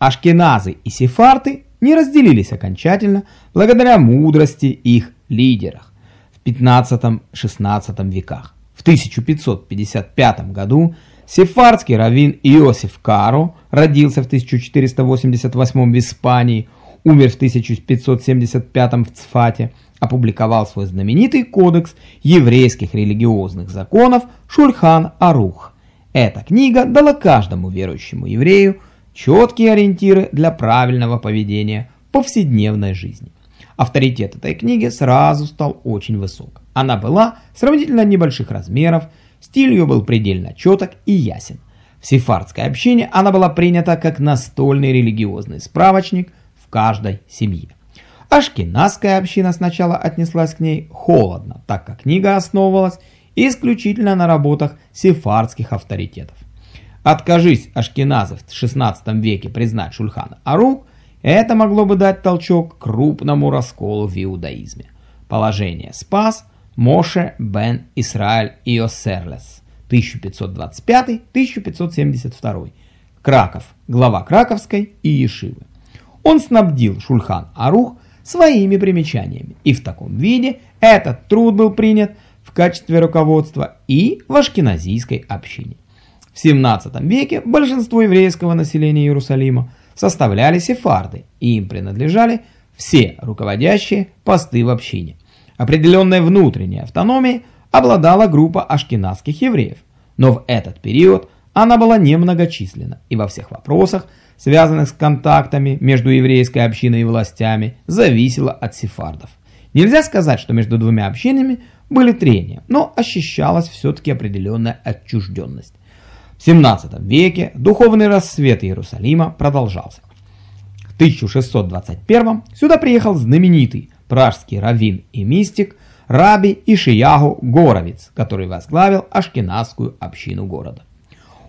Ашкеназы и сефарты не разделились окончательно благодаря мудрости их лидерах в 15-16 веках. В 1555 году сефардский раввин Иосиф Каро родился в 1488 в Испании, умер в 1575 в Цфате, опубликовал свой знаменитый кодекс еврейских религиозных законов Шульхан Арух. Эта книга дала каждому верующему еврею четкие ориентиры для правильного поведения повседневной жизни. Авторитет этой книги сразу стал очень высок. Она была сравнительно небольших размеров, стиль ее был предельно четок и ясен. В сефардской общине она была принята как настольный религиозный справочник в каждой семье. Ашкеназская община сначала отнеслась к ней холодно, так как книга основывалась исключительно на работах сефардских авторитетов. Откажись ашкеназов в 16 веке признать Шульхан Арух, это могло бы дать толчок крупному расколу в иудаизме. Положение спас Моше бен Исраэль Иосерлес 1525-1572, Краков, глава Краковской и Ешивы. Он снабдил Шульхан Арух своими примечаниями, и в таком виде этот труд был принят в качестве руководства и в ашкеназийской общине. В 17 веке большинство еврейского населения Иерусалима составляли сефарды, и им принадлежали все руководящие посты в общине. Определенной внутренней автономией обладала группа ашкеназских евреев, но в этот период она была немногочисленна и во всех вопросах, связанных с контактами между еврейской общиной и властями, зависела от сефардов. Нельзя сказать, что между двумя общинами были трения, но ощущалась все-таки определенная отчужденность. В 17 веке духовный рассвет Иерусалима продолжался. В 1621 сюда приехал знаменитый пражский раввин и мистик Раби Ишиягу Горовиц, который возглавил ашкеназскую общину города.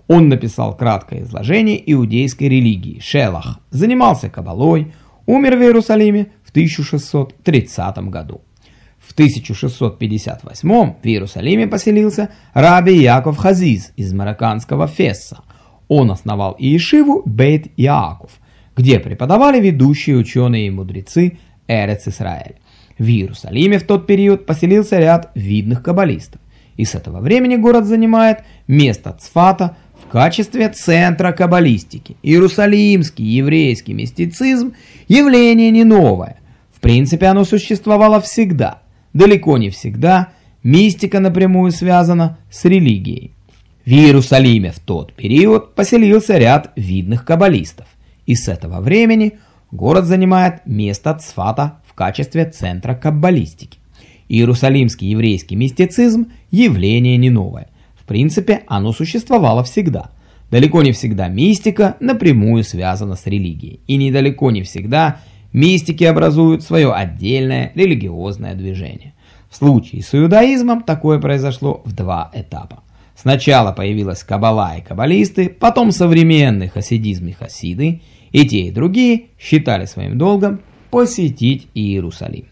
Он написал краткое изложение иудейской религии Шелах, занимался кабалой, умер в Иерусалиме в 1630 году. В 1658 в Иерусалиме поселился раби Яков Хазиз из марокканского Фесса. Он основал Иешиву Бейт Яаков, где преподавали ведущие ученые и мудрецы Эрец Исраэль. В Иерусалиме в тот период поселился ряд видных каббалистов, и с этого времени город занимает место Цфата в качестве центра каббалистики. Иерусалимский еврейский мистицизм – явление не новое. В принципе, оно существовало всегда – далеко не всегда мистика напрямую связана с религией. В Иерусалиме в тот период поселился ряд видных каббалистов, и с этого времени город занимает место Цфата в качестве центра каббалистики. Иерусалимский еврейский мистицизм – явление не новое. В принципе, оно существовало всегда. Далеко не всегда мистика напрямую связана с религией, и недалеко не всегда – Мистики образуют свое отдельное религиозное движение. В случае с иудаизмом такое произошло в два этапа. Сначала появилась каббала и каббалисты, потом современный хасидизм и хасиды, и те и другие считали своим долгом посетить Иерусалим.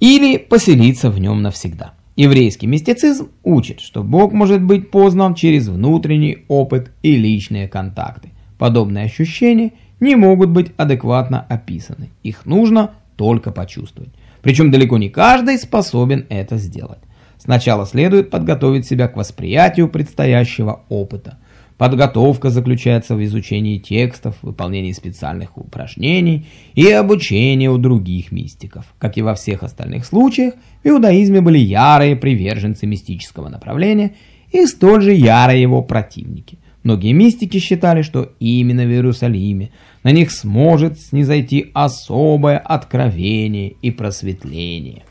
Или поселиться в нем навсегда. Еврейский мистицизм учит, что Бог может быть познан через внутренний опыт и личные контакты. Подобные ощущения – не могут быть адекватно описаны. Их нужно только почувствовать. Причем далеко не каждый способен это сделать. Сначала следует подготовить себя к восприятию предстоящего опыта. Подготовка заключается в изучении текстов, выполнении специальных упражнений и обучении у других мистиков. Как и во всех остальных случаях, в иудаизме были ярые приверженцы мистического направления и столь же ярые его противники. Многие мистики считали, что именно в Иерусалиме на них сможет снизойти особое откровение и просветление.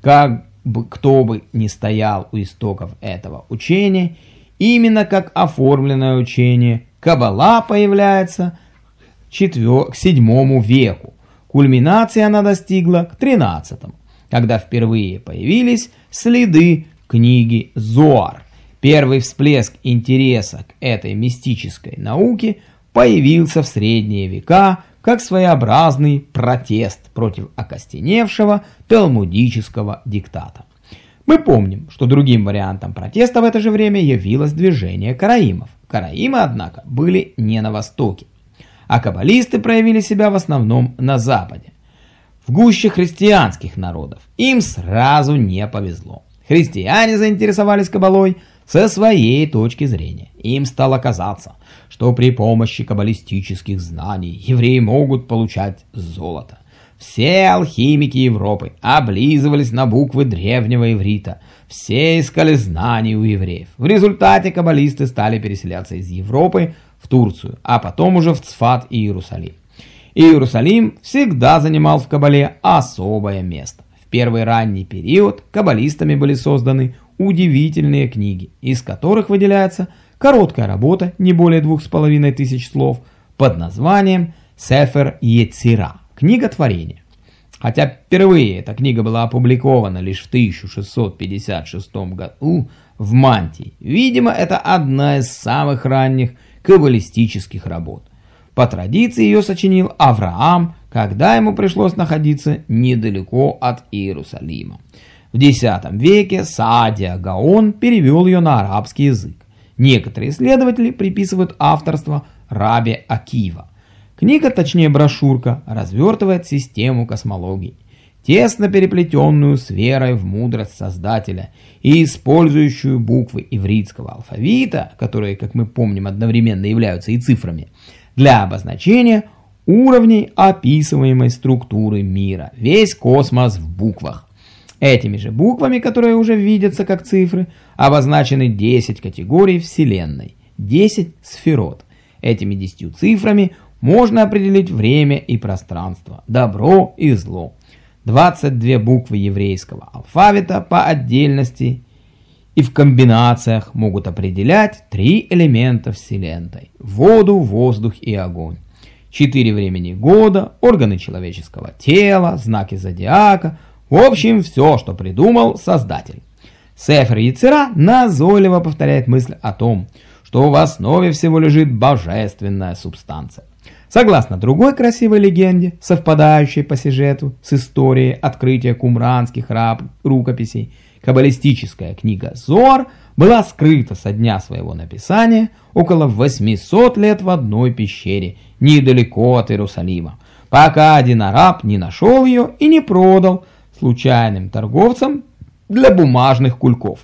Как бы кто бы ни стоял у истоков этого учения, именно как оформленное учение, Каббала появляется к седьмому веку. Кульминации она достигла к тринадцатому, когда впервые появились следы книги Зоар. Первый всплеск интереса к этой мистической науке появился в средние века как своеобразный протест против окостеневшего талмудического диктата. Мы помним, что другим вариантом протеста в это же время явилось движение караимов. Караимы, однако, были не на востоке. а каббалисты проявили себя в основном на Западе. В гуще христианских народов им сразу не повезло. Христиане заинтересовались каббалой со своей точки зрения. Им стало казаться, что при помощи каббалистических знаний евреи могут получать золото. Все алхимики Европы облизывались на буквы древнего иврита. Все искали знаний у евреев. В результате каббалисты стали переселяться из Европы в Турцию, а потом уже в Цфат и Иерусалим. Иерусалим всегда занимал в Кабале особое место. В первый ранний период каббалистами были созданы удивительные книги, из которых выделяется короткая работа, не более двух с половиной тысяч слов, под названием «Сефер Ецира» – «Книга творения». Хотя впервые эта книга была опубликована лишь в 1656 году в Мантии, видимо, это одна из самых ранних каббалистических работ. По традиции ее сочинил Авраам, когда ему пришлось находиться недалеко от Иерусалима. В X веке Саадия Гаон перевел ее на арабский язык. Некоторые исследователи приписывают авторство Раби Акива. Книга, точнее брошюрка, развертывает систему космологии, тесно переплетенную с верой в мудрость Создателя и использующую буквы ивритского алфавита, которые, как мы помним, одновременно являются и цифрами, для обозначения уровней описываемой структуры мира. Весь космос в буквах. Этими же буквами, которые уже видятся как цифры, обозначены 10 категорий Вселенной, 10 сферот. Этими 10 цифрами можно определить время и пространство, добро и зло. 22 буквы еврейского алфавита по отдельности и в комбинациях могут определять три элемента Вселенной – воду, воздух и огонь. Четыре времени года, органы человеческого тела, знаки зодиака – в общем, все, что придумал Создатель. Сефер Яцера назойливо повторяет мысль о том, что в основе всего лежит божественная субстанция. Согласно другой красивой легенде, совпадающей по сюжету с историей открытия кумранских раб рукописей, каббалистическая книга Зор была скрыта со дня своего написания около 800 лет в одной пещере, недалеко от Иерусалима, пока один араб не нашел ее и не продал, случайным торговцам для бумажных кульков.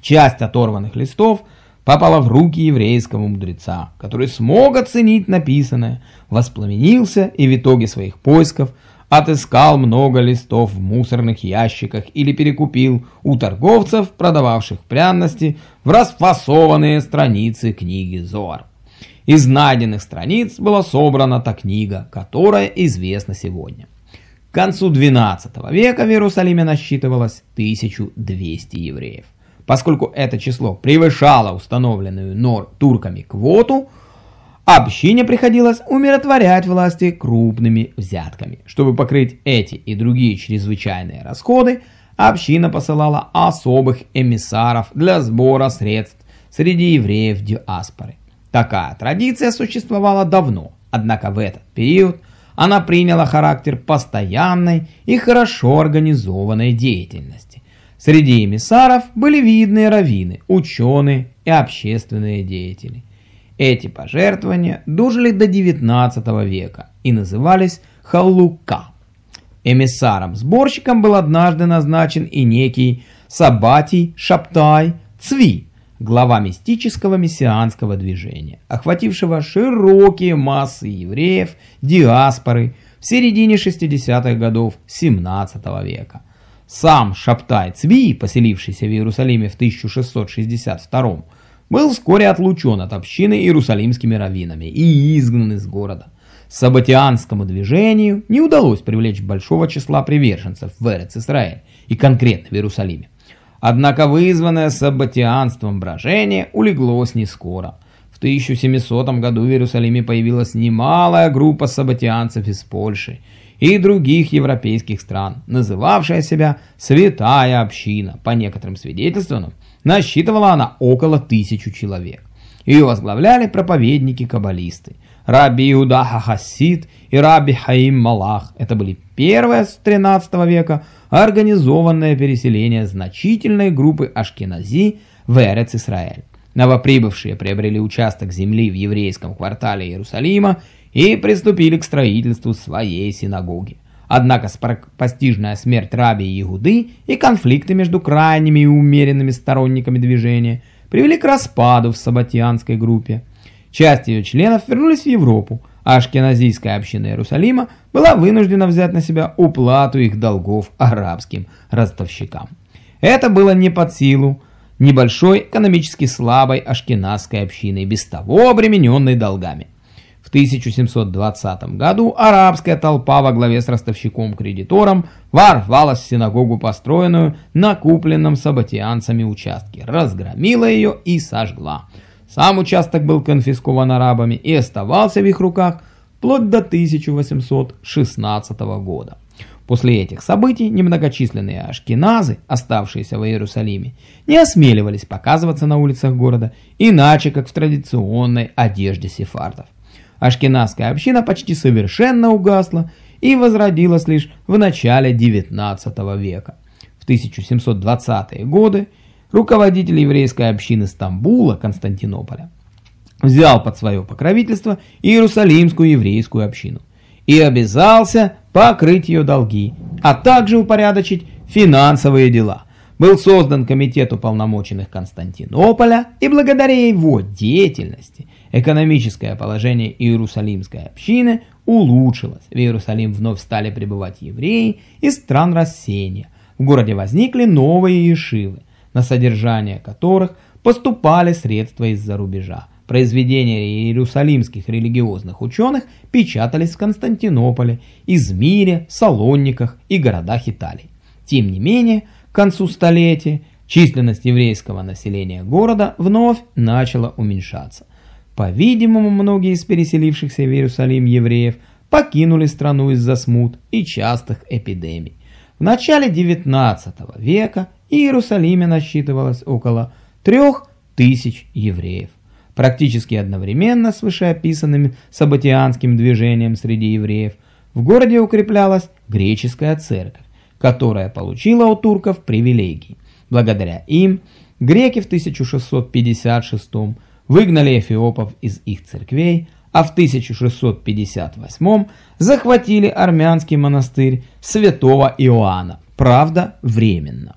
Часть оторванных листов попала в руки еврейского мудреца, который смог оценить написанное, воспламенился и в итоге своих поисков отыскал много листов в мусорных ящиках или перекупил у торговцев, продававших пряности, в расфасованные страницы книги Зоар. Из найденных страниц была собрана та книга, которая известна сегодня. К концу XII века в Иерусалиме насчитывалось 1200 евреев. Поскольку это число превышало установленную нор турками квоту, общине приходилось умиротворять власти крупными взятками. Чтобы покрыть эти и другие чрезвычайные расходы, община посылала особых эмиссаров для сбора средств среди евреев диаспоры. Такая традиция существовала давно, однако в этот период она приняла характер постоянной и хорошо организованной деятельности. Среди эмиссаров были видные раввины, ученые и общественные деятели. Эти пожертвования дожили до 19 века и назывались халука. Эмиссаром-сборщиком был однажды назначен и некий Сабатий Шаптай Цви, глава мистического мессианского движения, охватившего широкие массы евреев, диаспоры в середине 60-х годов 17 века. Сам Шаптай Цви, поселившийся в Иерусалиме в 1662 был вскоре отлучен от общины иерусалимскими раввинами и изгнан из города. Сабатианскому движению не удалось привлечь большого числа приверженцев в Эрец-Исраэль и конкретно в Иерусалиме. Однако вызванное саббатианством брожение улеглось не скоро. В 1700 году в Иерусалиме появилась немалая группа саббатианцев из Польши и других европейских стран, называвшая себя «Святая община». По некоторым свидетельствам, насчитывала она около тысячи человек. Ее возглавляли проповедники-каббалисты. Раби Иуда Хасид и Раби Хаим Малах. Это были первые с 13 века организованное переселение значительной группы Ашкенази в Эрец-Исраэль. Новоприбывшие приобрели участок земли в еврейском квартале Иерусалима и приступили к строительству своей синагоги. Однако постижная смерть раби Иуды и конфликты между крайними и умеренными сторонниками движения привели к распаду в сабатианской группе. Часть ее членов вернулись в Европу, а ашкеназийская община Иерусалима была вынуждена взять на себя уплату их долгов арабским ростовщикам. Это было не под силу небольшой экономически слабой ашкеназской общины, без того обремененной долгами. В 1720 году арабская толпа во главе с ростовщиком-кредитором ворвалась в синагогу, построенную на купленном сабатианцами участке, разгромила ее и сожгла. Сам участок был конфискован арабами и оставался в их руках вплоть до 1816 года. После этих событий немногочисленные ашкеназы, оставшиеся в Иерусалиме, не осмеливались показываться на улицах города, иначе как в традиционной одежде сефардов. Ашкеназская община почти совершенно угасла и возродилась лишь в начале XIX века. В 1720-е годы руководитель еврейской общины Стамбула, Константинополя, взял под свое покровительство Иерусалимскую еврейскую общину и обязался покрыть ее долги, а также упорядочить финансовые дела. Был создан комитет уполномоченных Константинополя, и благодаря его деятельности Экономическое положение Иерусалимской общины улучшилось. В Иерусалим вновь стали прибывать евреи из стран рассеяния. В городе возникли новые ешивы, на содержание которых поступали средства из-за рубежа. Произведения иерусалимских религиозных ученых печатались в Константинополе, Измире, Салониках и городах Италии. Тем не менее, к концу столетия численность еврейского населения города вновь начала уменьшаться. По-видимому, многие из переселившихся в Иерусалим евреев покинули страну из-за смут и частых эпидемий. В начале XIX века в Иерусалиме насчитывалось около 3000 евреев. Практически одновременно с вышеописанным сабатианским движением среди евреев в городе укреплялась греческая церковь, которая получила у турков привилегии. Благодаря им греки в 1656 году выгнали эфиопов из их церквей, а в 1658 захватили армянский монастырь святого Иоанна, правда временно.